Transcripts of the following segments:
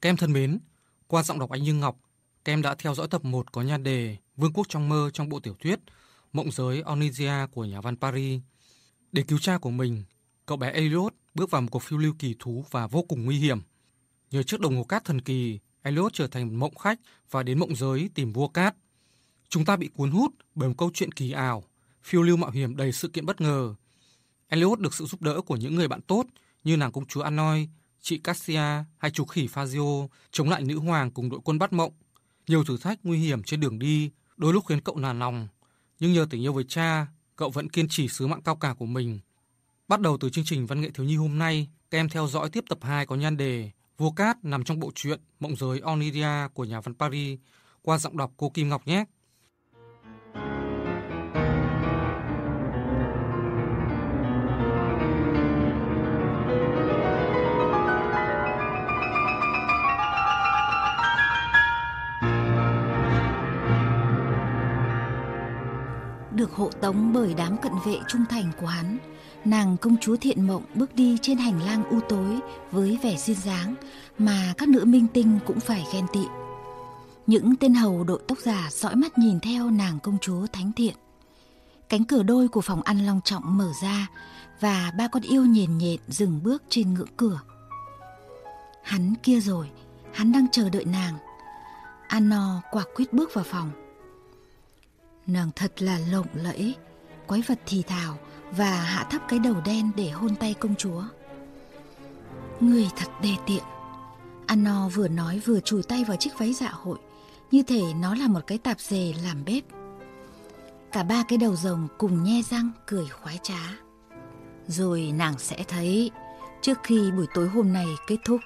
Các em thân mến, qua giọng đọc Anh Như Ngọc, các em đã theo dõi tập 1 có nhan đề Vương quốc trong mơ trong bộ tiểu thuyết Mộng giới Onisia của nhà văn Paris. Để cứu cha của mình, cậu bé Elliot bước vào một cuộc phiêu lưu kỳ thú và vô cùng nguy hiểm. Nhờ chiếc đồng hồ cát thần kỳ, Elliot trở thành mộng khách và đến mộng giới tìm vua cát. Chúng ta bị cuốn hút bởi một câu chuyện kỳ ảo, phiêu lưu mạo hiểm đầy sự kiện bất ngờ. Elliot được sự giúp đỡ của những người bạn tốt như nàng công chúa Anoi, chị Cassia hay chú khỉ Fazio chống lại nữ hoàng cùng đội quân bắt mộng. Nhiều thử thách nguy hiểm trên đường đi đôi lúc khiến cậu nản lòng, nhưng nhờ tình yêu với cha, cậu vẫn kiên trì sứ mạng cao cả của mình. Bắt đầu từ chương trình văn nghệ thiếu nhi hôm nay, các em theo dõi tiếp tập 2 có nhan đề Vua Cát nằm trong bộ truyện Mộng giới Oniria của nhà văn Paris qua giọng đọc cô Kim Ngọc nhé. Hộ tống bởi đám cận vệ trung thành của hắn. Nàng công chúa thiện mộng bước đi trên hành lang u tối với vẻ duyên dáng mà các nữ minh tinh cũng phải ghen tị. Những tên hầu đội tóc giả dõi mắt nhìn theo nàng công chúa thánh thiện. Cánh cửa đôi của phòng ăn long trọng mở ra và ba con yêu nhền nhện dừng bước trên ngưỡng cửa. Hắn kia rồi, hắn đang chờ đợi nàng. Anno quả quyết bước vào phòng. Nàng thật là lộng lẫy, Quái vật thì thào Và hạ thấp cái đầu đen để hôn tay công chúa. Người thật đê tiện. Anno vừa nói vừa chùi tay vào chiếc váy dạ hội, Như thể nó là một cái tạp dề làm bếp. Cả ba cái đầu rồng cùng nhe răng cười khoái trá. Rồi nàng sẽ thấy, Trước khi buổi tối hôm nay kết thúc,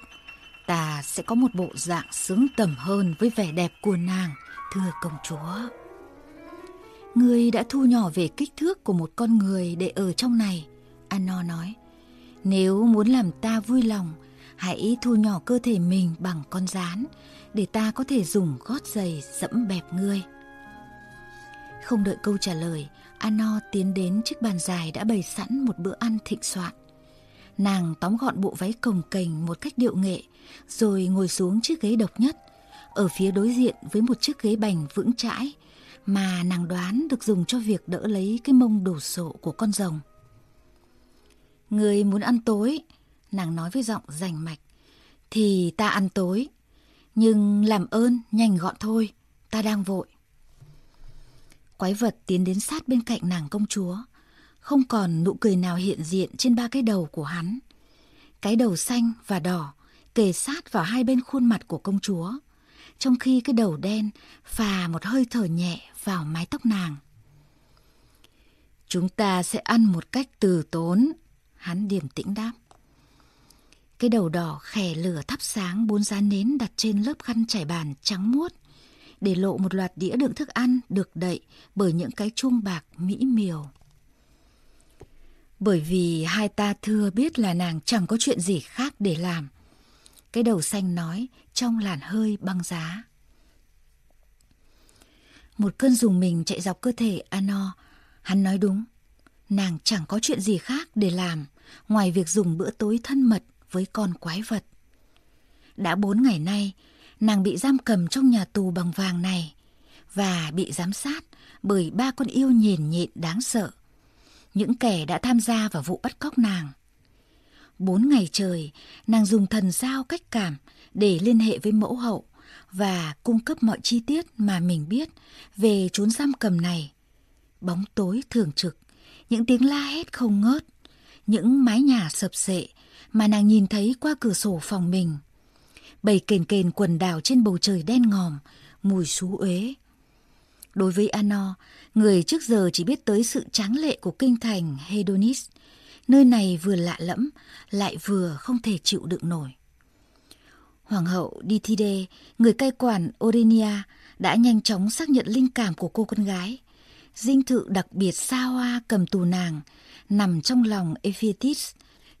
Ta sẽ có một bộ dạng sướng tầm hơn với vẻ đẹp của nàng, Thưa công chúa. Ngươi đã thu nhỏ về kích thước của một con người để ở trong này. Ano nói, nếu muốn làm ta vui lòng, hãy thu nhỏ cơ thể mình bằng con rán để ta có thể dùng gót giày dẫm bẹp ngươi. Không đợi câu trả lời, Ano tiến đến chiếc bàn dài đã bày sẵn một bữa ăn thịnh soạn. Nàng tóm gọn bộ váy cồng kềnh một cách điệu nghệ, rồi ngồi xuống chiếc ghế độc nhất, ở phía đối diện với một chiếc ghế bành vững chãi, mà nàng đoán được dùng cho việc đỡ lấy cái mông đổ sộ của con rồng. Người muốn ăn tối, nàng nói với giọng rành mạch, thì ta ăn tối, nhưng làm ơn nhanh gọn thôi, ta đang vội. Quái vật tiến đến sát bên cạnh nàng công chúa, không còn nụ cười nào hiện diện trên ba cái đầu của hắn. Cái đầu xanh và đỏ kề sát vào hai bên khuôn mặt của công chúa, trong khi cái đầu đen phà một hơi thở nhẹ vào mái tóc nàng. Chúng ta sẽ ăn một cách từ tốn, hắn điềm tĩnh đáp. Cái đầu đỏ khè lửa thắp sáng bốn giá nến đặt trên lớp khăn trải bàn trắng muốt, để lộ một loạt đĩa đựng thức ăn được đậy bởi những cái chuông bạc mỹ miều. Bởi vì hai ta thưa biết là nàng chẳng có chuyện gì khác để làm. Cái đầu xanh nói trong làn hơi băng giá. Một cơn dùng mình chạy dọc cơ thể Ano. Hắn nói đúng. Nàng chẳng có chuyện gì khác để làm ngoài việc dùng bữa tối thân mật với con quái vật. Đã bốn ngày nay, nàng bị giam cầm trong nhà tù bằng vàng này và bị giám sát bởi ba con yêu nhền nhện đáng sợ. Những kẻ đã tham gia vào vụ bắt cóc nàng. Bốn ngày trời, nàng dùng thần giao cách cảm để liên hệ với mẫu hậu và cung cấp mọi chi tiết mà mình biết về chốn giam cầm này. Bóng tối thường trực, những tiếng la hét không ngớt, những mái nhà sập sệ mà nàng nhìn thấy qua cửa sổ phòng mình. Bầy kền kền quần đảo trên bầu trời đen ngòm, mùi xú uế. Đối với Ano, người trước giờ chỉ biết tới sự tráng lệ của kinh thành Hedonis, nơi này vừa lạ lẫm, lại vừa không thể chịu đựng nổi. Hoàng hậu Dithide, người cai quản Orenia, đã nhanh chóng xác nhận linh cảm của cô con gái. Dinh thự đặc biệt xa hoa cầm tù nàng, nằm trong lòng Ephitis,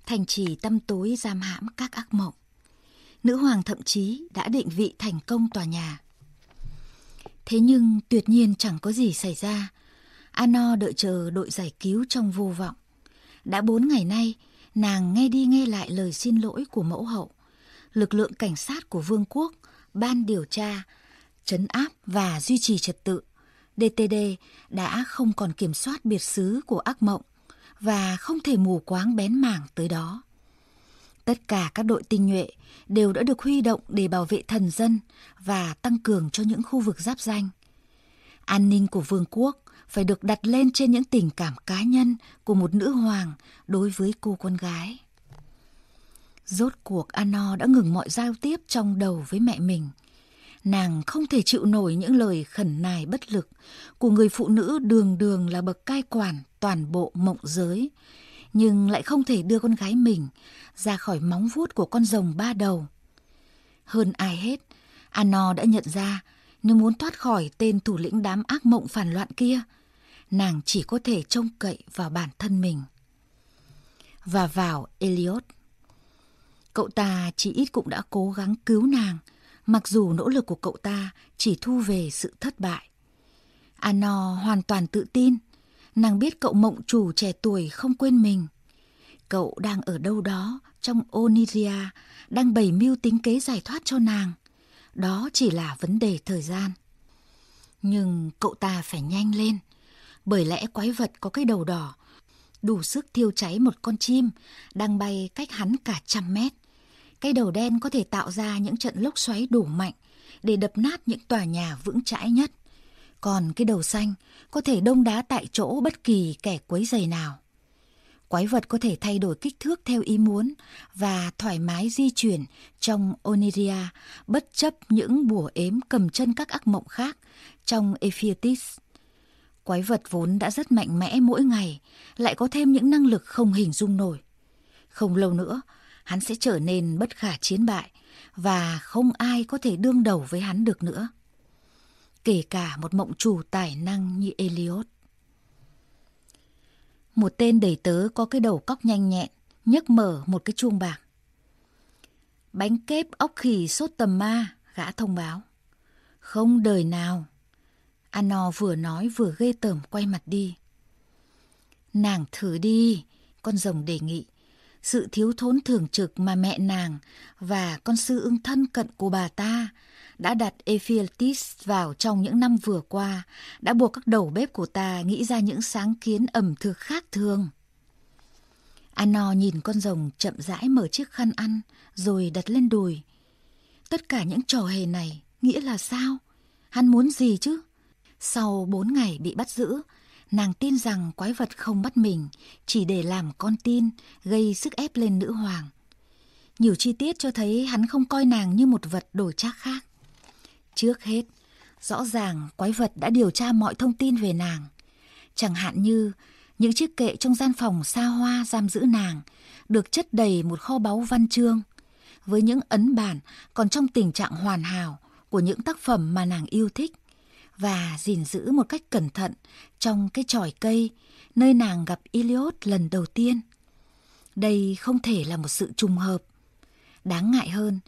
thành trì tăm tối giam hãm các ác mộng. Nữ hoàng thậm chí đã định vị thành công tòa nhà. Thế nhưng tuyệt nhiên chẳng có gì xảy ra. Ano đợi chờ đội giải cứu trong vô vọng. Đã bốn ngày nay, nàng nghe đi nghe lại lời xin lỗi của mẫu hậu lực lượng cảnh sát của vương quốc, ban điều tra, chấn áp và duy trì trật tự, DTD đã không còn kiểm soát biệt xứ của ác mộng và không thể mù quáng bén mảng tới đó. Tất cả các đội tinh nhuệ đều đã được huy động để bảo vệ thần dân và tăng cường cho những khu vực giáp danh. An ninh của vương quốc phải được đặt lên trên những tình cảm cá nhân của một nữ hoàng đối với cô con gái. Rốt cuộc Ano đã ngừng mọi giao tiếp trong đầu với mẹ mình. Nàng không thể chịu nổi những lời khẩn nài bất lực của người phụ nữ đường đường là bậc cai quản toàn bộ mộng giới, nhưng lại không thể đưa con gái mình ra khỏi móng vuốt của con rồng ba đầu. Hơn ai hết, Ano đã nhận ra nếu muốn thoát khỏi tên thủ lĩnh đám ác mộng phản loạn kia, nàng chỉ có thể trông cậy vào bản thân mình. Và vào Elliot. Cậu ta chỉ ít cũng đã cố gắng cứu nàng, mặc dù nỗ lực của cậu ta chỉ thu về sự thất bại. Ano hoàn toàn tự tin, nàng biết cậu mộng chủ trẻ tuổi không quên mình. Cậu đang ở đâu đó trong Oniria, đang bày mưu tính kế giải thoát cho nàng. Đó chỉ là vấn đề thời gian. Nhưng cậu ta phải nhanh lên, bởi lẽ quái vật có cái đầu đỏ, đủ sức thiêu cháy một con chim đang bay cách hắn cả trăm mét. Cái đầu đen có thể tạo ra những trận lốc xoáy đủ mạnh để đập nát những tòa nhà vững chãi nhất. Còn cái đầu xanh có thể đông đá tại chỗ bất kỳ kẻ quấy giày nào. Quái vật có thể thay đổi kích thước theo ý muốn và thoải mái di chuyển trong Oniria bất chấp những bùa ếm cầm chân các ác mộng khác trong Ephiatis. Quái vật vốn đã rất mạnh mẽ mỗi ngày, lại có thêm những năng lực không hình dung nổi. Không lâu nữa, hắn sẽ trở nên bất khả chiến bại và không ai có thể đương đầu với hắn được nữa. Kể cả một mộng chủ tài năng như Eliot. Một tên đầy tớ có cái đầu cóc nhanh nhẹn, nhấc mở một cái chuông bạc. Bánh kép ốc khỉ sốt tầm ma, gã thông báo. Không đời nào. Ano vừa nói vừa ghê tởm quay mặt đi. Nàng thử đi, con rồng đề nghị. Sự thiếu thốn thường trực mà mẹ nàng và con sư ưng thân cận của bà ta đã đặt Ephialtis vào trong những năm vừa qua, đã buộc các đầu bếp của ta nghĩ ra những sáng kiến ẩm thực khác thường. Ano nhìn con rồng chậm rãi mở chiếc khăn ăn, rồi đặt lên đùi. Tất cả những trò hề này nghĩa là sao? Hắn muốn gì chứ? Sau bốn ngày bị bắt giữ, nàng tin rằng quái vật không bắt mình, chỉ để làm con tin, gây sức ép lên nữ hoàng. Nhiều chi tiết cho thấy hắn không coi nàng như một vật đổi trác khác. Trước hết, rõ ràng quái vật đã điều tra mọi thông tin về nàng. Chẳng hạn như những chiếc kệ trong gian phòng xa hoa giam giữ nàng được chất đầy một kho báu văn chương với những ấn bản còn trong tình trạng hoàn hảo của những tác phẩm mà nàng yêu thích và gìn giữ một cách cẩn thận trong cái chòi cây nơi nàng gặp Iliot lần đầu tiên. Đây không thể là một sự trùng hợp. Đáng ngại hơn,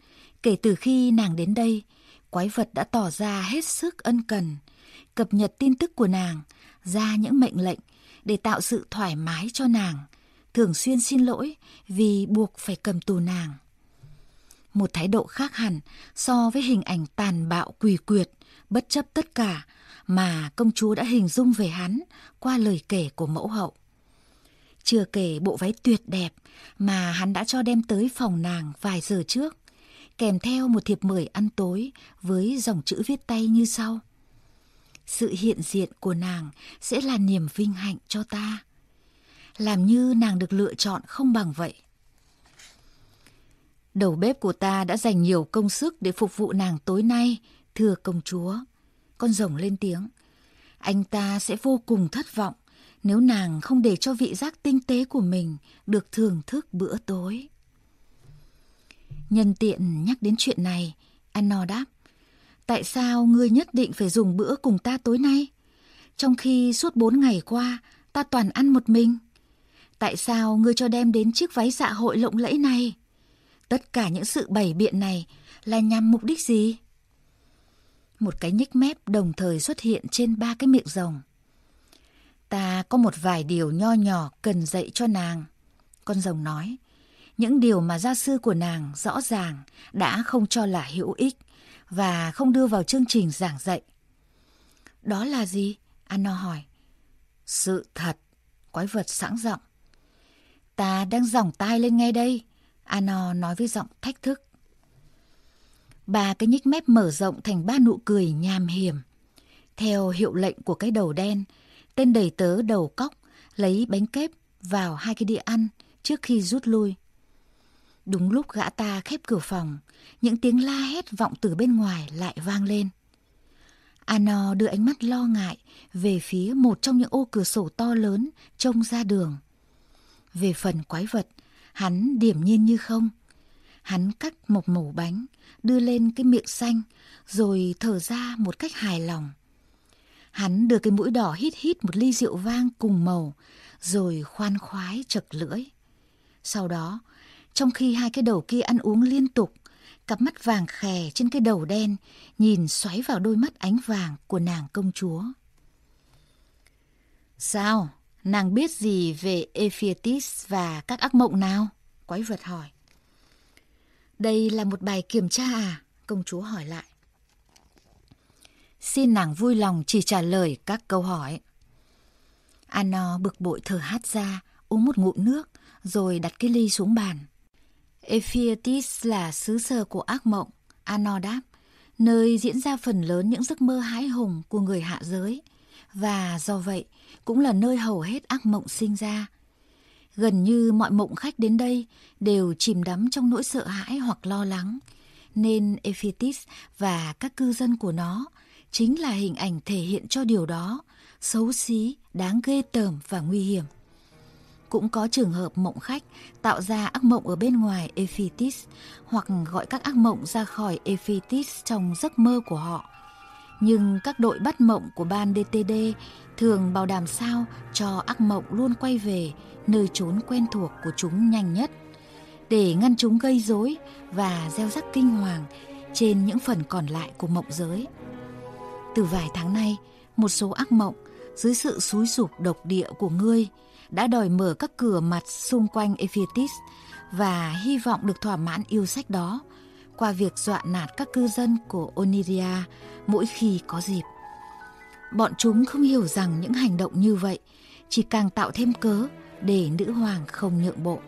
kể từ khi nàng đến đây, quái vật đã tỏ ra hết sức ân cần, cập nhật tin tức của nàng, ra những mệnh lệnh để tạo sự thoải mái cho nàng, thường xuyên xin lỗi vì buộc phải cầm tù nàng. Một thái độ khác hẳn so với hình ảnh tàn bạo quỷ quyệt, bất chấp tất cả mà công chúa đã hình dung về hắn qua lời kể của mẫu hậu. Chưa kể bộ váy tuyệt đẹp mà hắn đã cho đem tới phòng nàng vài giờ trước kèm theo một thiệp mời ăn tối với dòng chữ viết tay như sau. Sự hiện diện của nàng sẽ là niềm vinh hạnh cho ta. Làm như nàng được lựa chọn không bằng vậy. Đầu bếp của ta đã dành nhiều công sức để phục vụ nàng tối nay, thưa công chúa. Con rồng lên tiếng. Anh ta sẽ vô cùng thất vọng nếu nàng không để cho vị giác tinh tế của mình được thưởng thức bữa tối. Nhân tiện nhắc đến chuyện này, Anno đáp. Tại sao ngươi nhất định phải dùng bữa cùng ta tối nay? Trong khi suốt bốn ngày qua, ta toàn ăn một mình. Tại sao ngươi cho đem đến chiếc váy dạ hội lộng lẫy này? Tất cả những sự bày biện này là nhằm mục đích gì? Một cái nhích mép đồng thời xuất hiện trên ba cái miệng rồng. Ta có một vài điều nho nhỏ cần dạy cho nàng. Con rồng nói, những điều mà gia sư của nàng rõ ràng đã không cho là hữu ích và không đưa vào chương trình giảng dạy. Đó là gì? Anno hỏi. Sự thật, quái vật sẵn giọng. Ta đang giỏng tai lên ngay đây, Anno nói với giọng thách thức. bà cái nhích mép mở rộng thành ba nụ cười nham hiểm. Theo hiệu lệnh của cái đầu đen, tên đầy tớ đầu cóc lấy bánh kép vào hai cái đĩa ăn trước khi rút lui. Đúng lúc gã ta khép cửa phòng, những tiếng la hét vọng từ bên ngoài lại vang lên. Ano đưa ánh mắt lo ngại về phía một trong những ô cửa sổ to lớn trông ra đường. Về phần quái vật, hắn điểm nhiên như không. Hắn cắt một mẩu bánh, đưa lên cái miệng xanh, rồi thở ra một cách hài lòng. Hắn đưa cái mũi đỏ hít hít một ly rượu vang cùng màu, rồi khoan khoái chật lưỡi. Sau đó, trong khi hai cái đầu kia ăn uống liên tục, cặp mắt vàng khè trên cái đầu đen nhìn xoáy vào đôi mắt ánh vàng của nàng công chúa. Sao? Nàng biết gì về Ephiatis và các ác mộng nào? Quái vật hỏi. Đây là một bài kiểm tra à? Công chúa hỏi lại. Xin nàng vui lòng chỉ trả lời các câu hỏi. Anno bực bội thở hắt ra, uống một ngụm nước, rồi đặt cái ly xuống bàn. Ephiatis là xứ sở của ác mộng, Anor đáp, nơi diễn ra phần lớn những giấc mơ hãi hùng của người hạ giới, và do vậy cũng là nơi hầu hết ác mộng sinh ra. Gần như mọi mộng khách đến đây đều chìm đắm trong nỗi sợ hãi hoặc lo lắng, nên Ephiatis và các cư dân của nó chính là hình ảnh thể hiện cho điều đó, xấu xí, đáng ghê tởm và nguy hiểm. Cũng có trường hợp mộng khách tạo ra ác mộng ở bên ngoài Ephitis hoặc gọi các ác mộng ra khỏi Ephitis trong giấc mơ của họ. Nhưng các đội bắt mộng của ban DTD thường bảo đảm sao cho ác mộng luôn quay về nơi trốn quen thuộc của chúng nhanh nhất để ngăn chúng gây rối và gieo rắc kinh hoàng trên những phần còn lại của mộng giới. Từ vài tháng nay, một số ác mộng dưới sự xúi dục độc địa của ngươi đã đòi mở các cửa mặt xung quanh Ephetis và hy vọng được thỏa mãn yêu sách đó qua việc dọa nạt các cư dân của Oniria mỗi khi có dịp. Bọn chúng không hiểu rằng những hành động như vậy chỉ càng tạo thêm cớ để nữ hoàng không nhượng bộ.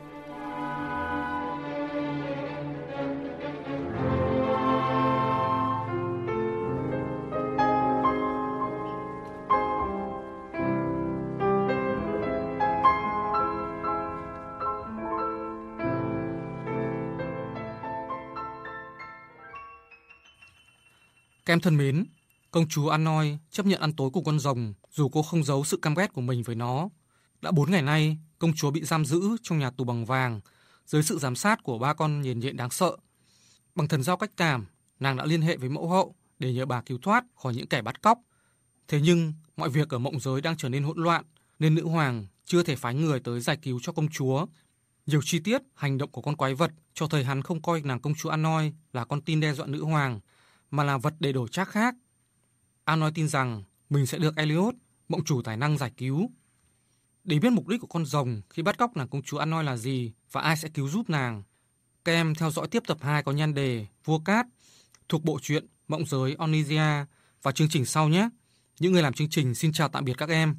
Các em thân mến, công chúa Anoi chấp nhận ăn tối của con rồng dù cô không giấu sự căm ghét của mình với nó. Đã bốn ngày nay, công chúa bị giam giữ trong nhà tù bằng vàng dưới sự giám sát của ba con nhện nhện đáng sợ. Bằng thần giao cách cảm, nàng đã liên hệ với mẫu hậu để nhờ bà cứu thoát khỏi những kẻ bắt cóc. Thế nhưng, mọi việc ở mộng giới đang trở nên hỗn loạn nên nữ hoàng chưa thể phái người tới giải cứu cho công chúa. Nhiều chi tiết, hành động của con quái vật cho thấy hắn không coi nàng công chúa Anoi là con tin đe dọa nữ hoàng mà là vật để đổi trác khác. An nói tin rằng mình sẽ được Elliot, mộng chủ tài năng giải cứu. Để biết mục đích của con rồng khi bắt cóc nàng công chúa An nói là gì và ai sẽ cứu giúp nàng, các em theo dõi tiếp tập 2 có nhan đề Vua Cát thuộc bộ truyện Mộng giới Onisia và chương trình sau nhé. Những người làm chương trình xin chào tạm biệt các em.